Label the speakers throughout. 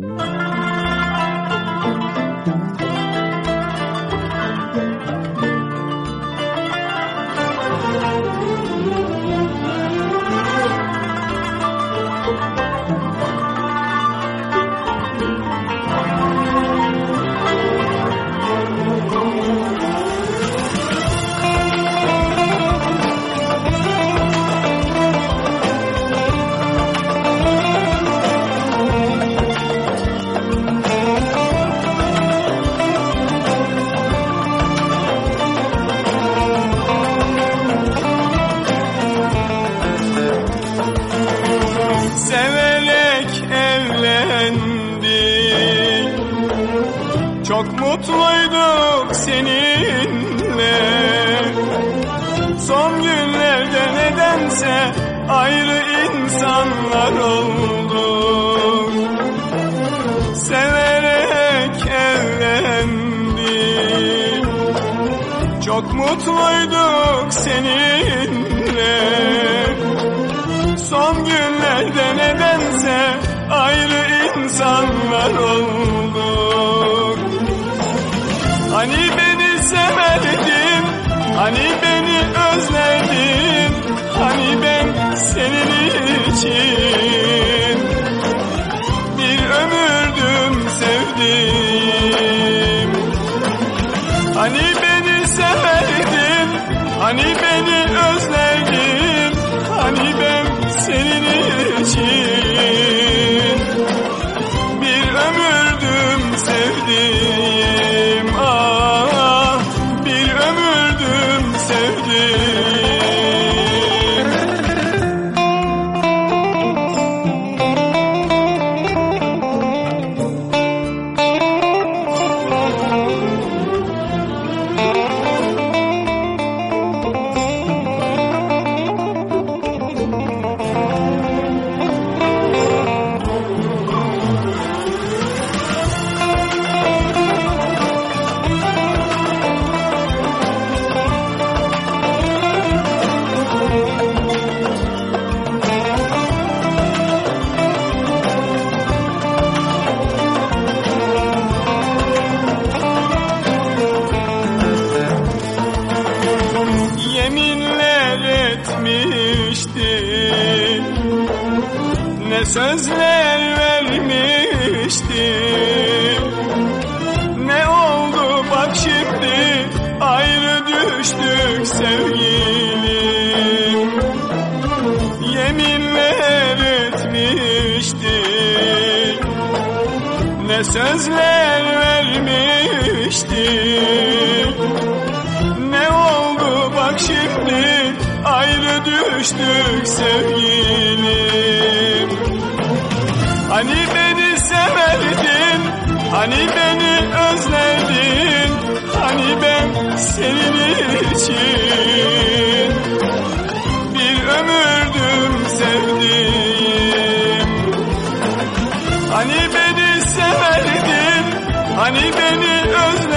Speaker 1: Severek Çok mutluyduk seninle. Son günlerde nedense ayrı insanlar olduk Severek evlendik. Çok mutluyduk seninle. Son günlerde nedense ayrı insanlar olduk Hani beni severdin, hani beni özledin Hani ben senin için bir ömürdüm sevdim Hani beni severdin, hani beni özledin Hani ben senin için Yeah. Sözler vermişti Ne oldu? Bak şimdi ayrı düştük sevgilim. Yeminler etmiştik Ne sözler vermiştik ne oldu? Bak şimdi ayrı düştük sevgilim hani beni özledin Hani ben senin için. Bir ömürdüm sevdim Hani beni severdin, hani beni özledin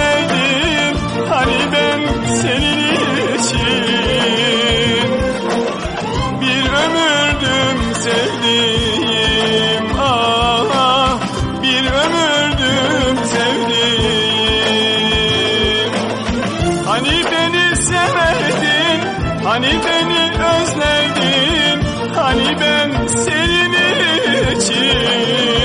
Speaker 1: beni severdin hani beni özledin? Hani ben senin için